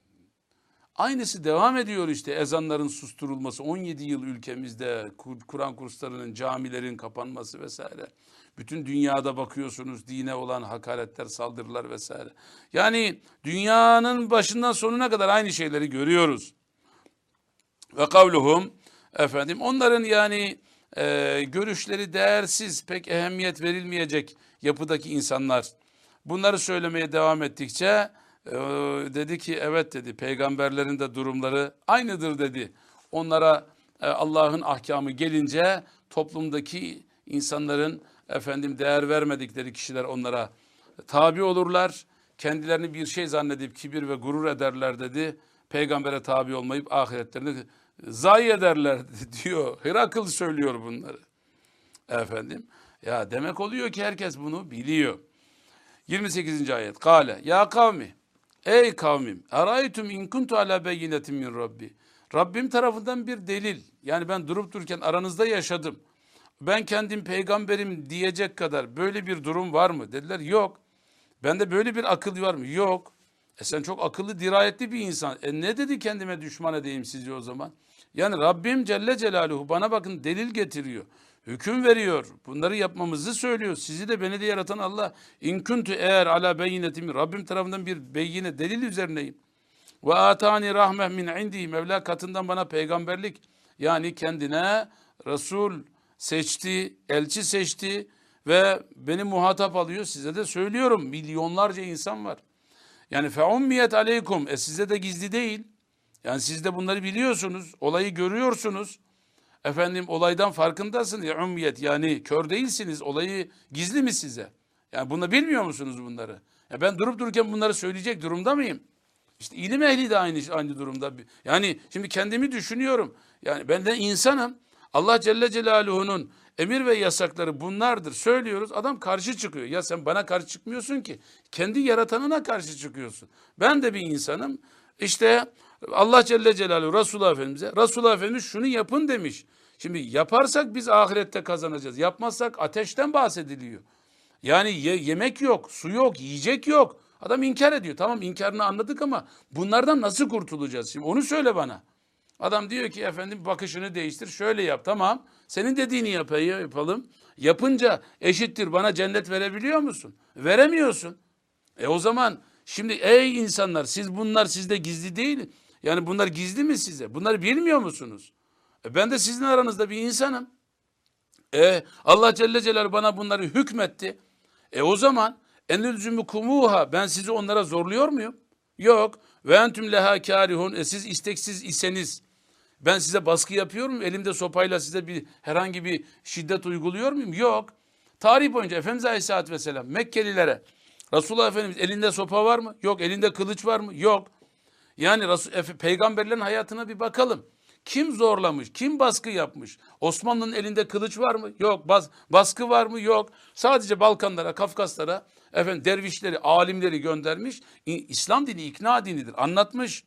Aynısı devam ediyor işte ezanların susturulması 17 yıl ülkemizde Kur- Kur'an kurslarının camilerin kapanması vesaire. Bütün dünyada bakıyorsunuz dine olan hakaretler saldırılar vesaire. Yani dünyanın başından sonuna kadar aynı şeyleri görüyoruz. Ve kavluhum efendim onların yani e, görüşleri değersiz pek ehemmiyet verilmeyecek yapıdaki insanlar. Bunları söylemeye devam ettikçe e, dedi ki evet dedi peygamberlerin de durumları aynıdır dedi. Onlara e, Allah'ın ahkamı gelince toplumdaki insanların efendim değer vermedikleri kişiler onlara tabi olurlar. Kendilerini bir şey zannedip kibir ve gurur ederler dedi. Peygambere tabi olmayıp ahiretlerini zayi ederler diyor. Herakl söylüyor bunları. Efendim ya demek oluyor ki herkes bunu biliyor. 28. ayet. Kale ya kavmi ey kavmim araytum in kuntu ala beyinetin min rabbi. Rabbim tarafından bir delil. Yani ben durup dururken aranızda yaşadım. Ben kendim peygamberim diyecek kadar böyle bir durum var mı? Dediler yok. Bende böyle bir akıl var mı? Yok. E sen çok akıllı, dirayetli bir insan. E ne dedi kendime düşman edeyim sizi o zaman? Yani Rabbim Celle Celaluhu bana bakın delil getiriyor. Hüküm veriyor. Bunları yapmamızı söylüyor. Sizi de beni de yaratan Allah. İn kuntu eğer ala beyinetim Rabbim tarafından bir beyine delil üzerineyim. Ve atani rahmeh min indi Mevla katından bana peygamberlik yani kendine Resul seçti, elçi seçti ve beni muhatap alıyor. Size de söylüyorum milyonlarca insan var. Yani fe ummiyet aleykum. E size de gizli değil. Yani siz de bunları biliyorsunuz. Olayı görüyorsunuz. Efendim olaydan farkındasınız. Ya ummiyet yani kör değilsiniz. Olayı gizli mi size? Yani bunu bilmiyor musunuz bunları? Ya ben durup dururken bunları söyleyecek durumda mıyım? İşte ilim ehli de aynı aynı durumda. Yani şimdi kendimi düşünüyorum. Yani ben de insanım. Allah Celle Celaluhu'nun emir ve yasakları bunlardır. Söylüyoruz. Adam karşı çıkıyor. Ya sen bana karşı çıkmıyorsun ki. Kendi yaratanına karşı çıkıyorsun. Ben de bir insanım. İşte Allah Celle Celaluhu Resulullah Efendimiz'e Resulullah Efendimiz şunu yapın demiş. Şimdi yaparsak biz ahirette kazanacağız. Yapmazsak ateşten bahsediliyor. Yani ye- yemek yok, su yok, yiyecek yok. Adam inkar ediyor. Tamam inkarını anladık ama bunlardan nasıl kurtulacağız? Şimdi onu söyle bana. Adam diyor ki efendim bakışını değiştir şöyle yap tamam. Senin dediğini yapayım, yapalım. Yapınca eşittir bana cennet verebiliyor musun? Veremiyorsun. E o zaman şimdi ey insanlar siz bunlar sizde gizli değil. Yani bunlar gizli mi size? Bunları bilmiyor musunuz? E ben de sizin aranızda bir insanım. E Allah Celle Celaluhu bana bunları hükmetti. E o zaman enülzümü kumuha ben sizi onlara zorluyor muyum? Yok. Ve entüm leha karihun. E siz isteksiz iseniz ben size baskı yapıyor muyum? Elimde sopayla size bir herhangi bir şiddet uyguluyor muyum? Yok. Tarih boyunca Efendimiz Aleyhisselatü Vesselam Mekkelilere Resulullah Efendimiz elinde sopa var mı? Yok. Elinde kılıç var mı? Yok. Yani Resul, peygamberlerin hayatına bir bakalım. Kim zorlamış? Kim baskı yapmış? Osmanlı'nın elinde kılıç var mı? Yok. Bas, baskı var mı? Yok. Sadece Balkanlara, Kafkaslara efendim dervişleri, alimleri göndermiş. İslam dini ikna dinidir. Anlatmış.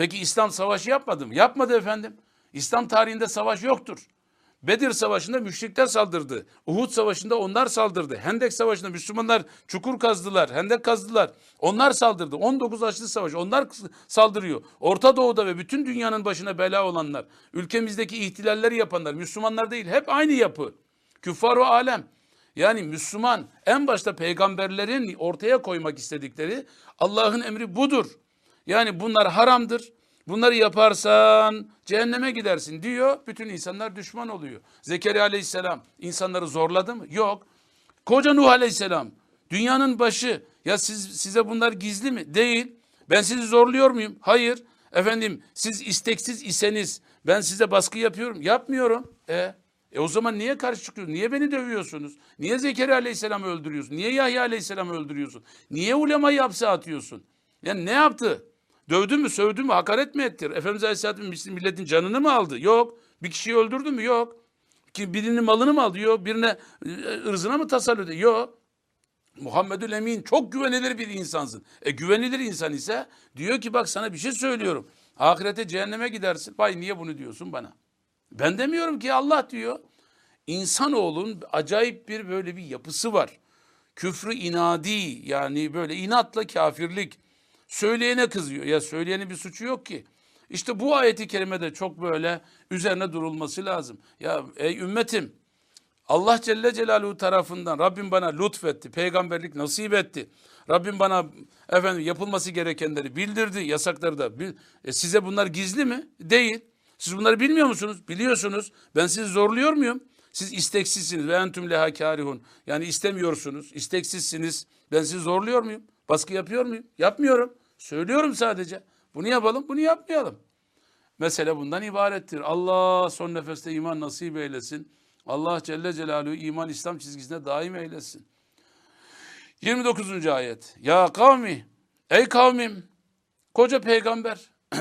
Peki İslam savaşı yapmadı mı? Yapmadı efendim. İslam tarihinde savaş yoktur. Bedir Savaşı'nda müşrikler saldırdı. Uhud Savaşı'nda onlar saldırdı. Hendek Savaşı'nda Müslümanlar çukur kazdılar, hendek kazdılar. Onlar saldırdı. 19 Haçlı Savaşı onlar saldırıyor. Orta Doğu'da ve bütün dünyanın başına bela olanlar, ülkemizdeki ihtilalleri yapanlar, Müslümanlar değil hep aynı yapı. Küffar ve alem. Yani Müslüman en başta peygamberlerin ortaya koymak istedikleri Allah'ın emri budur. Yani bunlar haramdır. Bunları yaparsan cehenneme gidersin diyor. Bütün insanlar düşman oluyor. Zekeriya aleyhisselam insanları zorladı mı? Yok. Koca Nuh aleyhisselam dünyanın başı. Ya siz size bunlar gizli mi? Değil. Ben sizi zorluyor muyum? Hayır. Efendim siz isteksiz iseniz ben size baskı yapıyorum. Yapmıyorum. E, e o zaman niye karşı çıkıyorsunuz? Niye beni dövüyorsunuz? Niye Zekeriya aleyhisselamı öldürüyorsun? Niye Yahya aleyhisselamı öldürüyorsun? Niye ulemayı hapse atıyorsun? Yani ne yaptı? Dövdü mü, sövdü mü, hakaret mi etti? Efendimiz Aleyhisselatü milletin canını mı aldı? Yok. Bir kişiyi öldürdü mü? Yok. Ki birinin malını mı aldı? Yok. Birine e, ırzına mı tasarladı? Yok. Muhammedül Emin çok güvenilir bir insansın. E güvenilir insan ise diyor ki bak sana bir şey söylüyorum. Ahirete cehenneme gidersin. Vay niye bunu diyorsun bana? Ben demiyorum ki Allah diyor. İnsanoğlunun acayip bir böyle bir yapısı var. Küfrü inadi yani böyle inatla kafirlik. Söyleyene kızıyor. Ya söyleyenin bir suçu yok ki. İşte bu ayeti kerimede çok böyle üzerine durulması lazım. Ya ey ümmetim Allah Celle Celaluhu tarafından Rabbim bana lütfetti, peygamberlik nasip etti. Rabbim bana efendim yapılması gerekenleri bildirdi, yasakları da. E, size bunlar gizli mi? Değil. Siz bunları bilmiyor musunuz? Biliyorsunuz. Ben sizi zorluyor muyum? Siz isteksizsiniz ve entüm leha karihun. Yani istemiyorsunuz, isteksizsiniz. Ben sizi zorluyor muyum? Baskı yapıyor muyum? Yapmıyorum. Söylüyorum sadece. Bunu yapalım, bunu yapmayalım. Mesele bundan ibarettir. Allah son nefeste iman nasip eylesin. Allah Celle Celaluhu iman İslam çizgisine daim eylesin. 29. ayet. Ya kavmi, ey kavmim, koca peygamber.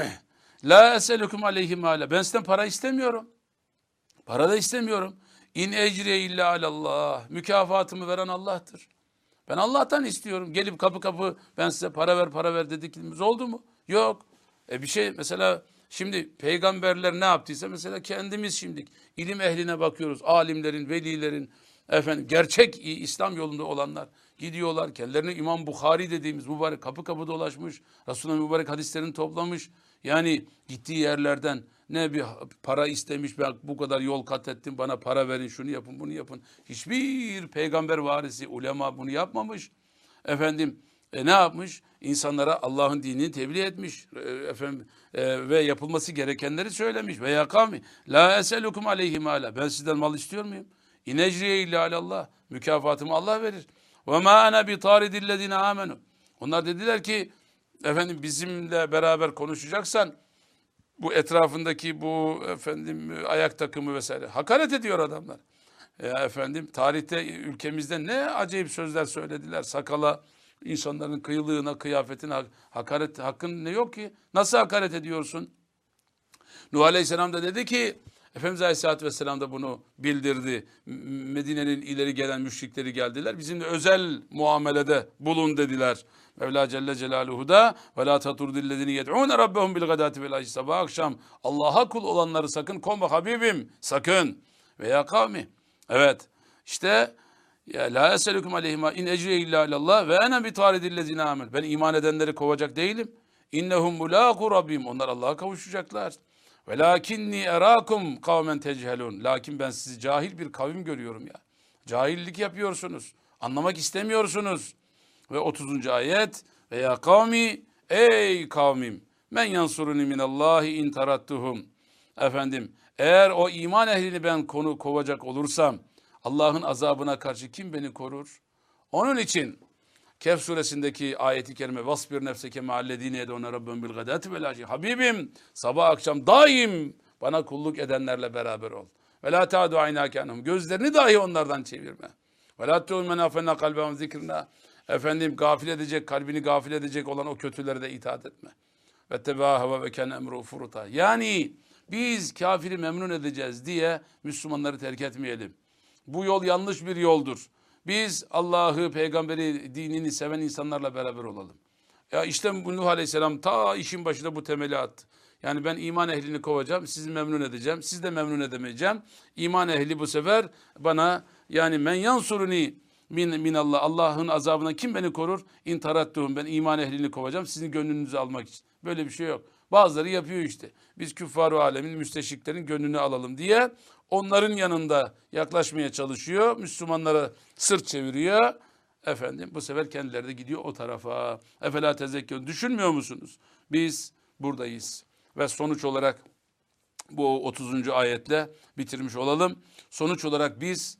La eselukum aleyhi male. Ben sizden para istemiyorum. Para da istemiyorum. İn ecriye illa alallah. Mükafatımı veren Allah'tır. Ben Allah'tan istiyorum. Gelip kapı kapı ben size para ver para ver dediklerimiz oldu mu? Yok. E bir şey mesela şimdi peygamberler ne yaptıysa mesela kendimiz şimdi ilim ehline bakıyoruz. Alimlerin, velilerin, efendim gerçek İslam yolunda olanlar gidiyorlar. Kendilerine İmam Bukhari dediğimiz mübarek kapı kapı dolaşmış. Resulullah'ın mübarek hadislerini toplamış. Yani gittiği yerlerden ne bir para istemiş ben bu kadar yol kat ettim bana para verin şunu yapın bunu yapın. Hiçbir peygamber varisi ulema bunu yapmamış. Efendim e, ne yapmış? İnsanlara Allah'ın dinini tebliğ etmiş. E, efendim e, ve yapılması gerekenleri söylemiş. Ve yakami la eselukum aleyhi mala. Ben sizden mal istiyor muyum? İnecriye illa alallah. Mükafatımı Allah verir. Ve ma ana bi taridillezine amenu. Onlar dediler ki efendim bizimle beraber konuşacaksan bu etrafındaki bu efendim ayak takımı vesaire hakaret ediyor adamlar. Ya efendim tarihte ülkemizde ne acayip sözler söylediler. Sakala insanların kıyılığına, kıyafetine hak- hakaret hakkın ne yok ki? Nasıl hakaret ediyorsun? Nuh Aleyhisselam da dedi ki Efendimiz Aleyhisselatü Vesselam da bunu bildirdi. Medine'nin ileri gelen müşrikleri geldiler. Bizimle özel muamelede bulun dediler. Mevla Celle Celaluhu da ve la taturdillezine yed'ûne rabbehum bil gadati vel sabah akşam Allah'a kul olanları sakın koma habibim sakın veya kavmi. Evet işte ya la eselukum aleyhima in ecriye illa ilallah ve ene bi taridillezine amel. Ben iman edenleri kovacak değilim. İnnehum mulâku rabbim. Onlar Allah'a kavuşacaklar. Velakinni erakum kavmen tecelun. Lakin ben sizi cahil bir kavim görüyorum ya. Cahillik yapıyorsunuz. Anlamak istemiyorsunuz. Ve 30. ayet ve ya kavmi ey kavmim men yansuruni minallahi in tarattuhum. Efendim eğer o iman ehlini ben konu kovacak olursam Allah'ın azabına karşı kim beni korur? Onun için Kehf suresindeki ayeti kerime vasbir nefseke ma'allezine yedûne rabbim bil gadati vel. Habibim sabah akşam daim bana kulluk edenlerle beraber ol. Ve la ta'du aynâke anhum. Gözlerini dahi onlardan çevirme. Ve la tu'un men afenna kalbehum zikrina. Efendim gafil edecek, kalbini gafil edecek olan o kötülere de itaat etme. Ve tebâ ve ken emru furuta. Yani biz kafiri memnun edeceğiz diye Müslümanları terk etmeyelim. Bu yol yanlış bir yoldur. Biz Allah'ı, peygamberi, dinini seven insanlarla beraber olalım. Ya işte Nuh Aleyhisselam ta işin başında bu temeli attı. Yani ben iman ehlini kovacağım, sizi memnun edeceğim, siz de memnun edemeyeceğim. İman ehli bu sefer bana yani men yansuruni min, min Allah, Allah'ın azabından kim beni korur? İn tarattuhum, ben iman ehlini kovacağım, sizin gönlünüzü almak için. Böyle bir şey yok. Bazıları yapıyor işte. Biz küffar alemin, müsteşriklerin gönlünü alalım diye onların yanında yaklaşmaya çalışıyor. Müslümanlara sırt çeviriyor. Efendim bu sefer kendileri de gidiyor o tarafa. Efela tezekkür. Düşünmüyor musunuz? Biz buradayız. Ve sonuç olarak bu 30. ayetle bitirmiş olalım. Sonuç olarak biz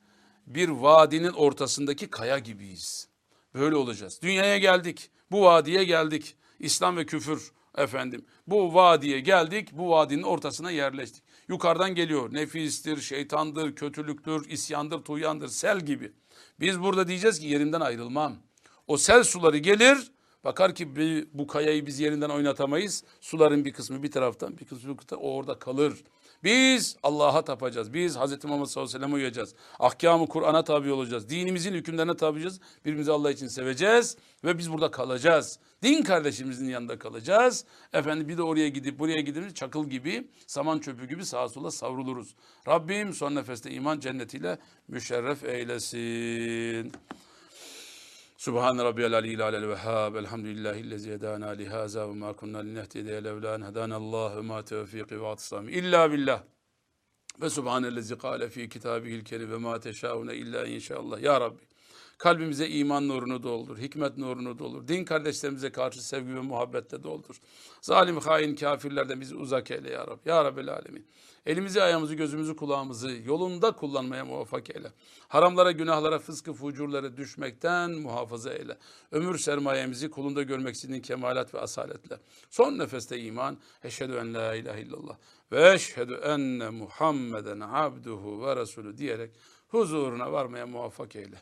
bir vadinin ortasındaki kaya gibiyiz. Böyle olacağız. Dünyaya geldik. Bu vadiye geldik. İslam ve küfür efendim. Bu vadiye geldik. Bu vadinin ortasına yerleştik. Yukarıdan geliyor. Nefistir, şeytandır, kötülüktür, isyandır, tuyandır, sel gibi. Biz burada diyeceğiz ki yerimden ayrılmam. O sel suları gelir. Bakar ki bu kayayı biz yerinden oynatamayız. Suların bir kısmı bir taraftan bir kısmı bir taraftan o orada kalır. Biz Allah'a tapacağız. Biz Hz. Muhammed sallallahu aleyhi ve sellem'e uyacağız. Ahkamı Kur'an'a tabi olacağız. Dinimizin hükümlerine tabi olacağız. Birbirimizi Allah için seveceğiz ve biz burada kalacağız. Din kardeşimizin yanında kalacağız. Efendim bir de oraya gidip buraya gidip çakıl gibi, saman çöpü gibi sağa sola savruluruz. Rabbim son nefeste iman cennetiyle müşerref eylesin. Subhan rabbiyal aliyyil alel vehhab. Elhamdülillahi'llezî hedâna lihâzâ ve mâ kunnâ linehtediye levlâ en hedânallâhu ve mâ tevfîkî ve atsâmi. İllâ billah. Ve subhanellezi kâle fî kitâbihil kerim ve mâ teşâune illâ inşallah. Ya Rabbi kalbimize iman nurunu doldur, hikmet nurunu doldur. Din kardeşlerimize karşı sevgi ve muhabbetle doldur. Zalim, hain, kafirlerden bizi uzak eyle ya Rabbi. Ya Rabbel Alemin. Elimizi, ayağımızı, gözümüzü, kulağımızı yolunda kullanmaya muvaffak eyle. Haramlara, günahlara, fıskı, fucurlara düşmekten muhafaza eyle. Ömür sermayemizi kulunda görmek istediğin kemalat ve asaletle. Son nefeste iman. Eşhedü en la ilahe illallah. Ve eşhedü enne Muhammeden abduhu ve resulü diyerek huzuruna varmaya muvaffak eyle.